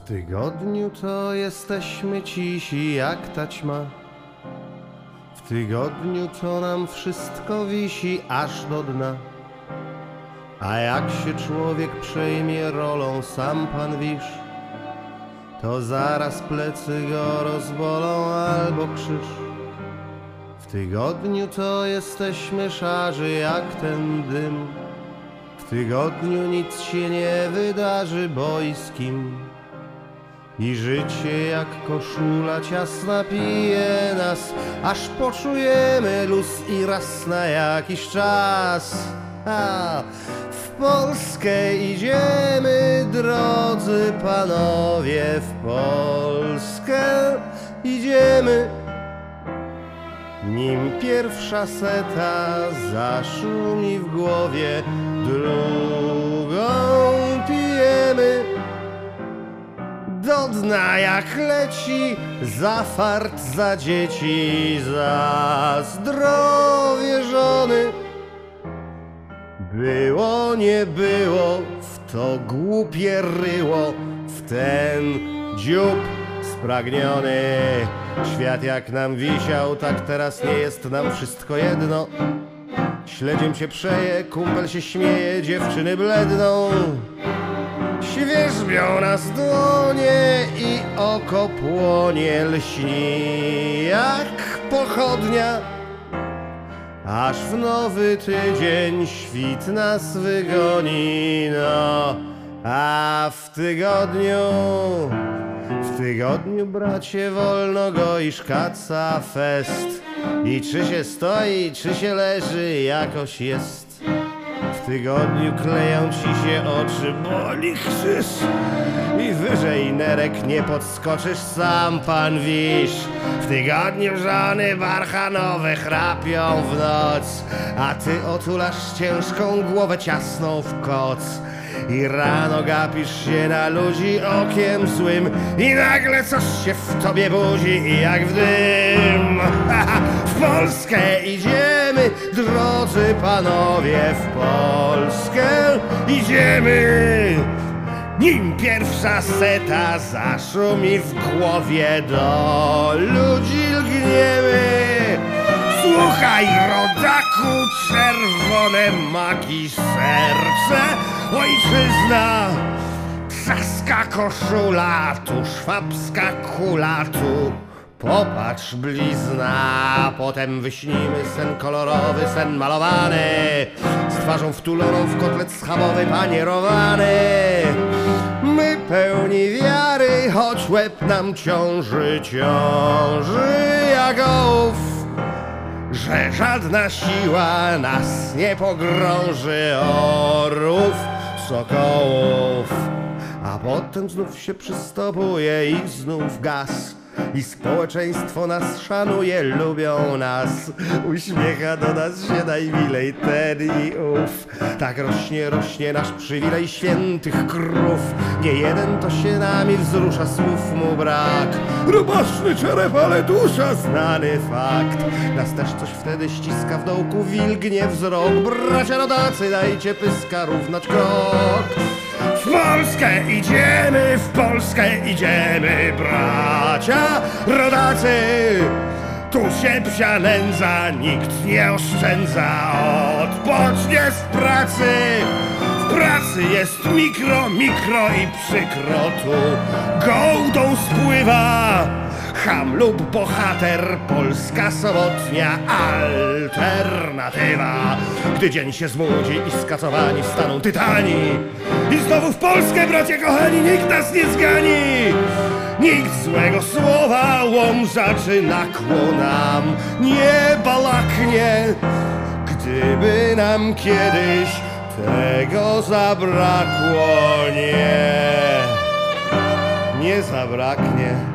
tygodniu to jesteśmy cisi jak taćma. W tygodniu to nam wszystko wisi aż do dna. A jak się człowiek przejmie rolą, sam pan wisz, to zaraz plecy go rozbolą albo krzyż. W tygodniu to jesteśmy szarzy jak ten dym. W tygodniu nic się nie wydarzy boiskim. I życie jak koszula ciasna pije nas, aż poczujemy luz i raz na jakiś czas. A, w Polskę idziemy, drodzy panowie, w Polskę idziemy. Nim pierwsza seta zaszumi w głowie, drugą Dna jak leci, za fart, za dzieci, za zdrowie żony. Było, nie było, w to głupie ryło, w ten dziób spragniony. Świat jak nam wisiał, tak teraz nie jest nam wszystko jedno. Śledziem się przeje, kumpel się śmieje, dziewczyny bledną. Świerzbią nas dłonie i oko płonie lśni jak pochodnia. Aż w nowy tydzień świt nas wygoni, no a w tygodniu, w tygodniu bracie wolno goisz kaca fest. I czy się stoi, czy się leży, jakoś jest. Tygodniu kleją ci się oczy, boli krzyż. I wyżej nerek nie podskoczysz, sam pan wisz. W tygodniu żony barchanowe chrapią w noc A ty otulasz ciężką głowę ciasną w koc. I rano gapisz się na ludzi okiem złym I nagle coś się w tobie budzi i jak w dym. W Polskę panowie W Polskę. Idziemy! Nim pierwsza seta zaszumi w głowie Do ludzi lgniemy. Słuchaj, rodaku, czerwone maki serce, ojczyzna, trzaska koszula, tu szwabska kula, tu popatrz blizna, potem wyśnimy sen kolorowy, sen malowany, z twarzą wtuloną w kotlet schabowy panierowany. My pełni wiary, choć łeb nam ciąży, ciąży jak ołów że żadna siła nas nie pogrąży orów, sokołów. A potem znów się przystopuje i znów gaz. I społeczeństwo nas szanuje, lubią nas. Uśmiecha do nas się najmilej ten i ów. Tak rośnie, rośnie nasz przywilej świętych krów. Nie jeden to się nami wzrusza, słów mu brak. Rubaszny czerep, ale dusza, znany fakt. Nas też coś wtedy ściska w dołku, wilgnie wzrok. Bracia rodacy, dajcie pyska równać krok Polskę idziemy, w Polskę idziemy, bracia rodacy. Tu się psia nędza, nikt nie oszczędza, odpocznie z pracy. W pracy jest mikro, mikro i przykro tu gołdą spływa. Ham lub bohater, polska sobotnia alternatywa. Gdy dzień się zmłodzi i skacowani staną tytani. I znowu w Polskę, bracie kochani, nikt nas nie zgani. Nikt złego słowa łomżaczy nakłonam nie balaknie. Gdyby nam kiedyś tego zabrakło, nie, nie zabraknie.